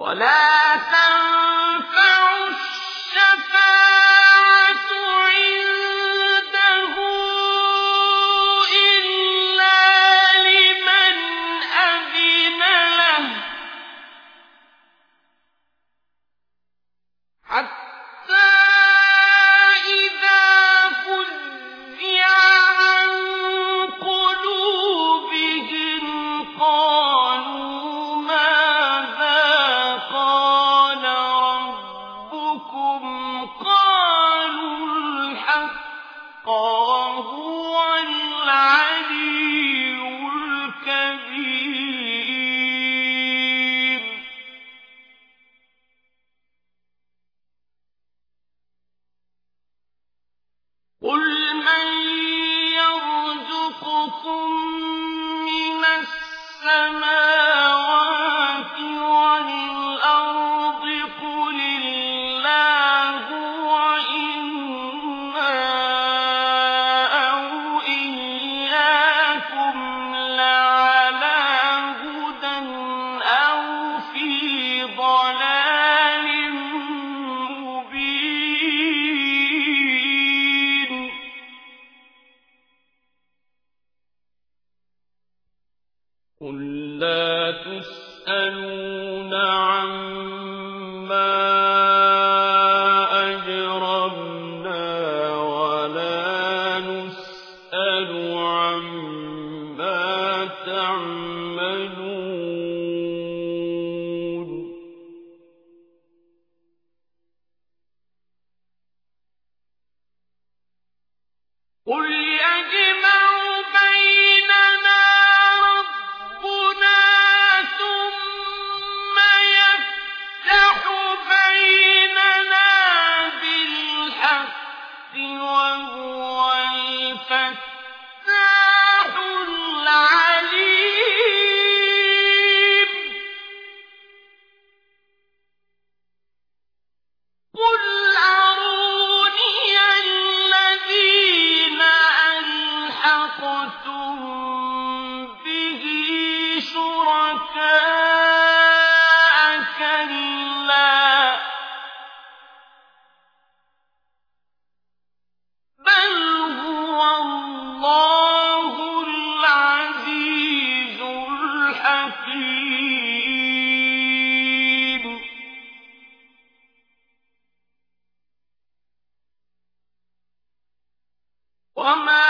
ولا تنظر قالوا الحق وهو العلي قل من يرزقكم من السماء يسألون عما أجرمنا ولا نسأل عما تعملون. قل يجب الركاء كلا بل هو الله العزيز الحكيم. وما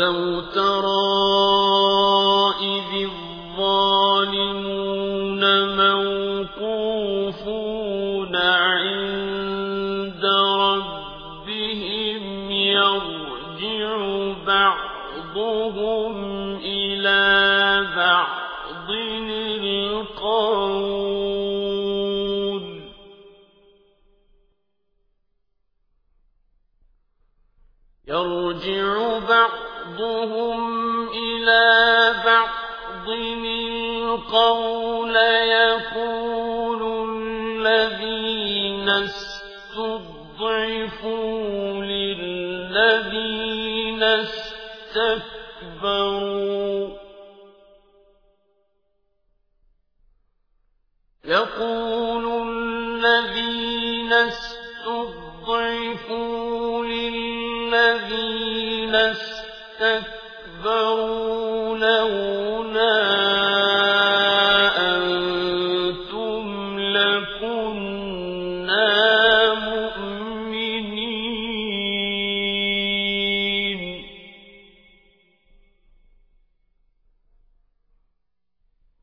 وَلَوْ تَرَى إِذِ الظَّالِمُونَ مَوْقُوفُونَ عِندَ رَبِّهِمْ يَرْجِعُ بَعْضُهُمْ إِلَى بَعْضٍ الْقَوْلِ يَرْجِعُ بَعْضُهُمْ بعضهم إلى بعض القول يقول الذين استضعفوا للذين استكبروا يقول الذين استضعفوا للذين استكبروا استكبروا له